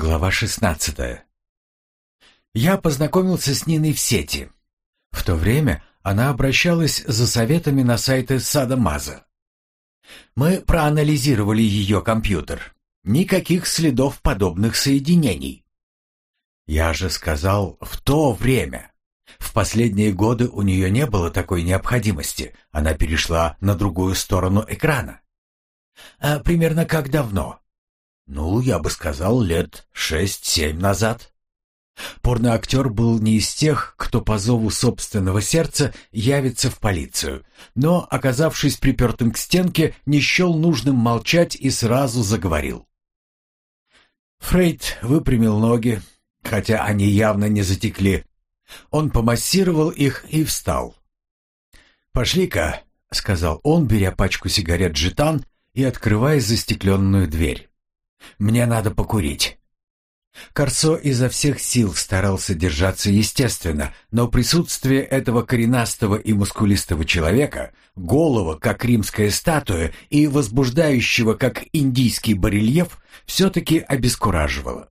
Глава 16. Я познакомился с Ниной в сети. В то время она обращалась за советами на сайты Садамаза. Мы проанализировали ее компьютер. Никаких следов подобных соединений. Я же сказал «в то время». В последние годы у нее не было такой необходимости. Она перешла на другую сторону экрана. А примерно как давно? Ну, я бы сказал, лет шесть-семь назад. Порноактер был не из тех, кто по зову собственного сердца явится в полицию, но, оказавшись припертым к стенке, не счел нужным молчать и сразу заговорил. Фрейд выпрямил ноги, хотя они явно не затекли. Он помассировал их и встал. «Пошли-ка», — сказал он, беря пачку сигарет «Джитан» и открывая застекленную дверь. Мне надо покурить». Корсо изо всех сил старался держаться естественно, но присутствие этого коренастого и мускулистого человека, голого, как римская статуя, и возбуждающего, как индийский барельеф, все-таки обескураживало.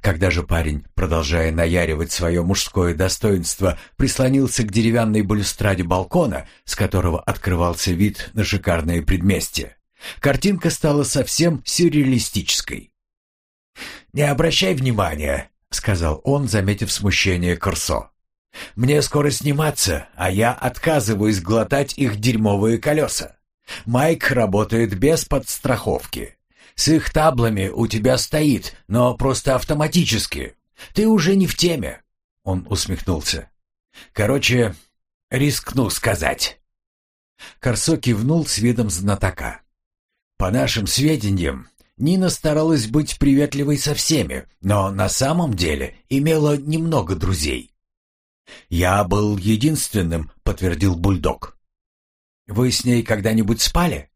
Когда же парень, продолжая наяривать свое мужское достоинство, прислонился к деревянной балюстраде балкона, с которого открывался вид на шикарное предместье, Картинка стала совсем сюрреалистической. «Не обращай внимания», — сказал он, заметив смущение Корсо. «Мне скоро сниматься, а я отказываюсь глотать их дерьмовые колеса. Майк работает без подстраховки. С их таблами у тебя стоит, но просто автоматически. Ты уже не в теме». Он усмехнулся. «Короче, рискну сказать». Корсо кивнул с видом знатока. По нашим сведениям, Нина старалась быть приветливой со всеми, но на самом деле имела немного друзей. «Я был единственным», — подтвердил бульдог. «Вы с ней когда-нибудь спали?»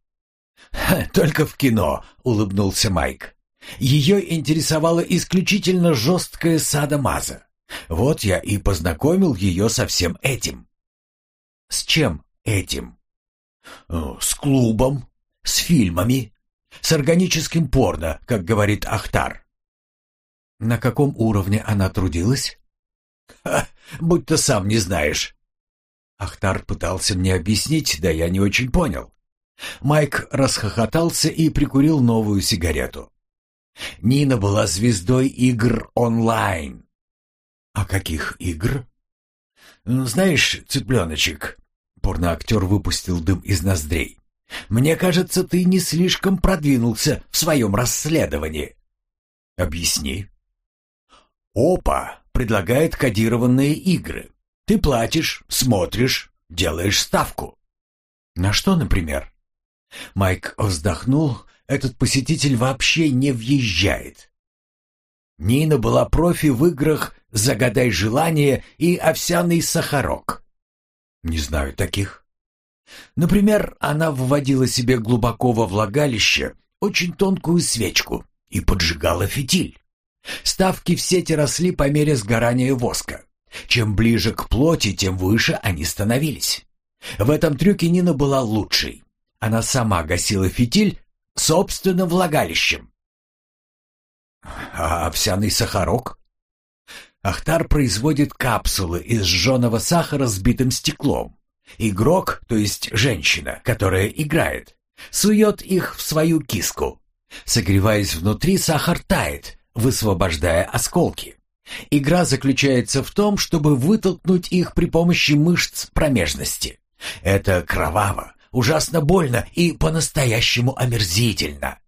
«Только в кино», — улыбнулся Майк. «Ее интересовала исключительно жесткая садомаза. Вот я и познакомил ее со всем этим». «С чем этим?» «С клубом», с фильмами, с органическим порно, как говорит Ахтар. На каком уровне она трудилась? Ха, будь-то сам не знаешь. Ахтар пытался мне объяснить, да я не очень понял. Майк расхохотался и прикурил новую сигарету. Нина была звездой игр онлайн. А каких игр? Знаешь, цыпленочек, порноактер выпустил дым из ноздрей. Мне кажется, ты не слишком продвинулся в своем расследовании. Объясни. Опа предлагает кодированные игры. Ты платишь, смотришь, делаешь ставку. На что, например? Майк вздохнул. Этот посетитель вообще не въезжает. Нина была профи в играх «Загадай желание» и «Овсяный сахарок». Не знаю таких. Например, она вводила себе глубоко во влагалище очень тонкую свечку и поджигала фитиль. Ставки в сети росли по мере сгорания воска. Чем ближе к плоти, тем выше они становились. В этом трюке Нина была лучшей. Она сама гасила фитиль собственным влагалищем. А овсяный сахарок? Ахтар производит капсулы из жженого сахара с битым стеклом. Игрок, то есть женщина, которая играет, сует их в свою киску. Согреваясь внутри, сахар тает, высвобождая осколки. Игра заключается в том, чтобы вытолкнуть их при помощи мышц промежности. Это кроваво, ужасно больно и по-настоящему омерзительно.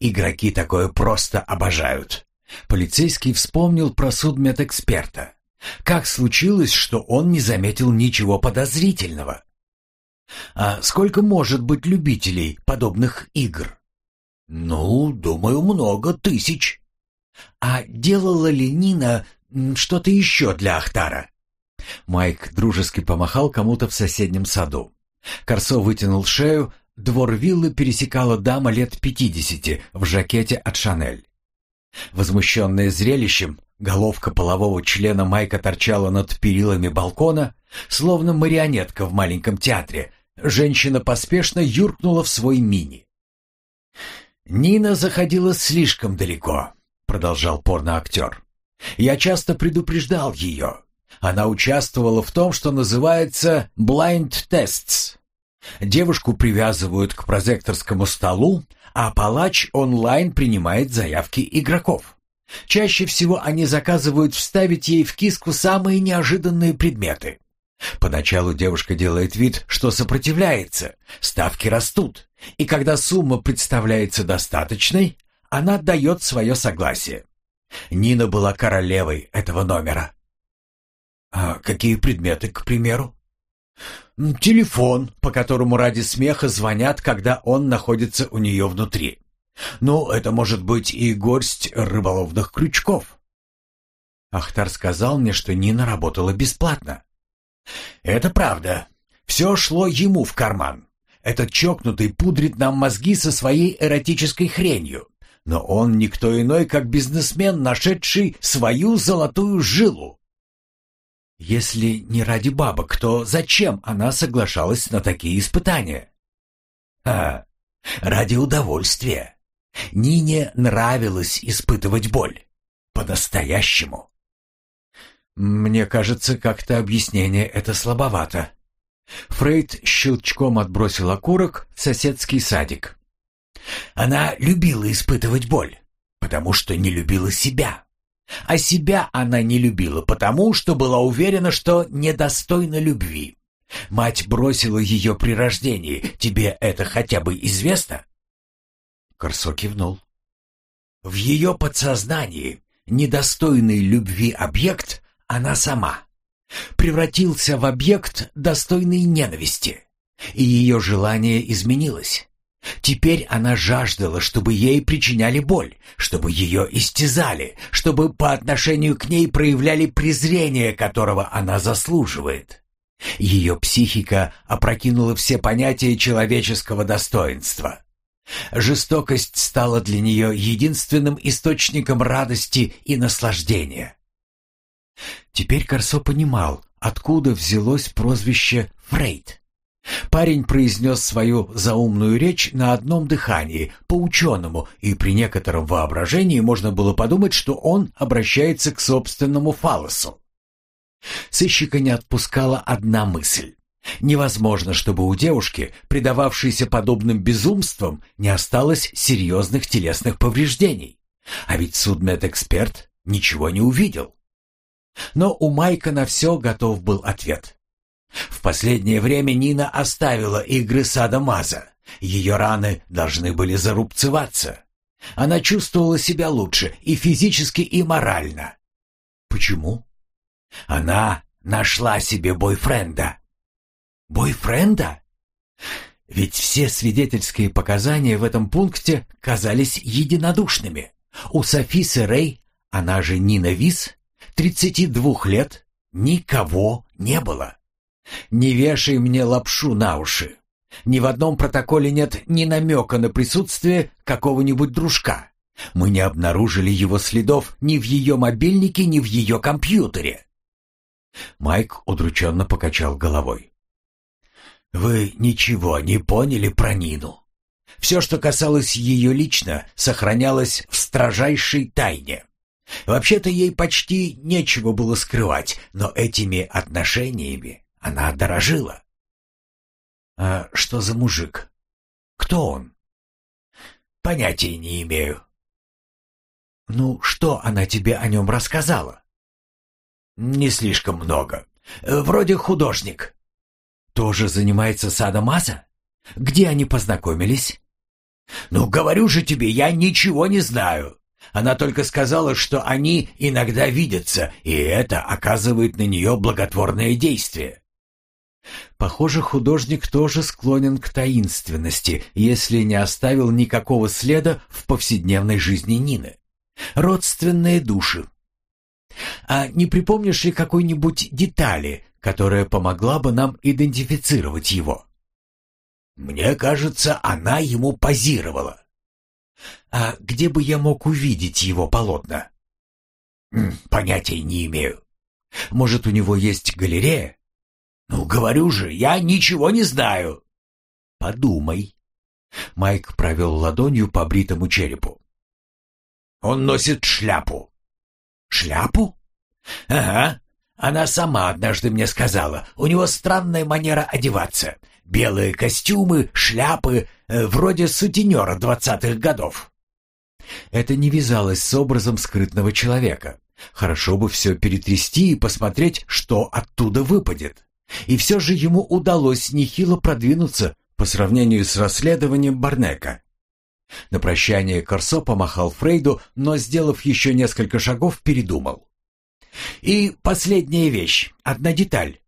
Игроки такое просто обожают. Полицейский вспомнил про судмедэксперта. Как случилось, что он не заметил ничего подозрительного? А сколько может быть любителей подобных игр? Ну, думаю, много тысяч. А делала ли Нина что-то еще для Ахтара? Майк дружески помахал кому-то в соседнем саду. Корсо вытянул шею, двор виллы пересекала дама лет пятидесяти в жакете от Шанель. Возмущенная зрелищем, головка полового члена Майка торчала над перилами балкона, словно марионетка в маленьком театре. Женщина поспешно юркнула в свой мини. Нина заходила слишком далеко. продолжал порноактер. «Я часто предупреждал ее. Она участвовала в том, что называется blind tests. Девушку привязывают к прозекторскому столу, а палач онлайн принимает заявки игроков. Чаще всего они заказывают вставить ей в киску самые неожиданные предметы. Поначалу девушка делает вид, что сопротивляется, ставки растут, и когда сумма представляется достаточной, она дает свое согласие. Нина была королевой этого номера. А какие предметы, к примеру? Телефон, по которому ради смеха звонят, когда он находится у нее внутри. Ну, это может быть и горсть рыболовных крючков. Ахтар сказал мне, что Нина работала бесплатно. Это правда. Все шло ему в карман. Этот чокнутый пудрит нам мозги со своей эротической хренью. Но он никто иной, как бизнесмен, нашедший свою золотую жилу. Если не ради бабок, то зачем она соглашалась на такие испытания? А, ради удовольствия. Нине нравилось испытывать боль. По-настоящему. Мне кажется, как-то объяснение это слабовато. Фрейд щелчком отбросил окурок в соседский садик. Она любила испытывать боль, потому что не любила себя. А себя она не любила потому, что была уверена, что недостойна любви. Мать бросила ее при рождении. Тебе это хотя бы известно? Корсо кивнул. В ее подсознании недостойный любви объект она сама. Превратился в объект достойной ненависти. И ее желание изменилось. Теперь она жаждала, чтобы ей причиняли боль, чтобы ее истязали, чтобы по отношению к ней проявляли презрение, которого она заслуживает. Ее психика опрокинула все понятия человеческого достоинства. Жестокость стала для нее единственным источником радости и наслаждения. Теперь Корсо понимал, откуда взялось прозвище Фрейд. Парень произнес свою заумную речь на одном дыхании, по-ученому, и при некотором воображении можно было подумать, что он обращается к собственному фалосу. Сыщика не отпускала одна мысль. Невозможно, чтобы у девушки, предававшейся подобным безумствам, не осталось серьезных телесных повреждений. А ведь судмедэксперт ничего не увидел. Но у Майка на все готов был ответ. В последнее время Нина оставила игры сада Маза. Ее раны должны были зарубцеваться. Она чувствовала себя лучше и физически, и морально. Почему? Она нашла себе бойфренда. Бойфренда? Ведь все свидетельские показания в этом пункте казались единодушными. У Софисы Рэй, она же Нина Вис, 32 лет, никого не было. Не вешай мне лапшу на уши. Ни в одном протоколе нет ни намека на присутствие какого-нибудь дружка. Мы не обнаружили его следов ни в ее мобильнике, ни в ее компьютере. Майк удрученно покачал головой. «Вы ничего не поняли про Нину. Все, что касалось ее лично, сохранялось в строжайшей тайне. Вообще-то ей почти нечего было скрывать, но этими отношениями она дорожила. «А что за мужик? Кто он?» «Понятия не имею». «Ну, что она тебе о нем рассказала?» «Не слишком много. Вроде художник». «Тоже занимается садомаза? Где они познакомились?» «Ну, говорю же тебе, я ничего не знаю. Она только сказала, что они иногда видятся, и это оказывает на нее благотворное действие. Похоже, художник тоже склонен к таинственности, если не оставил никакого следа в повседневной жизни Нины. Родственные души. А не припомнишь ли какой-нибудь детали, которая помогла бы нам идентифицировать его? Мне кажется, она ему позировала. А где бы я мог увидеть его полотна? Понятия не имею. Может, у него есть галерея? «Ну, говорю же, я ничего не знаю». «Подумай». Майк провел ладонью по бритому черепу. Он носит шляпу». «Шляпу?» «Ага. Она сама однажды мне сказала. У него странная манера одеваться. Белые костюмы, шляпы, э, вроде сутенера двадцатых годов». Это не вязалось с образом скрытного человека. Хорошо бы все перетрясти и посмотреть, что оттуда выпадет. И все же ему удалось нехило продвинуться по сравнению с расследованием Барнека. На прощание Корсо помахал Фрейду, но, сделав еще несколько шагов, передумал. «И последняя вещь, одна деталь».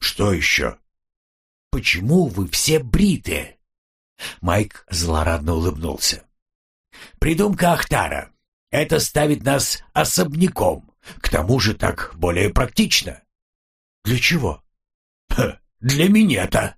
«Что еще?» «Почему вы все бриты?» Майк злорадно улыбнулся. «Придумка Ахтара. Это ставит нас особняком. К тому же так более практично». «Для чего?» «Для меня-то».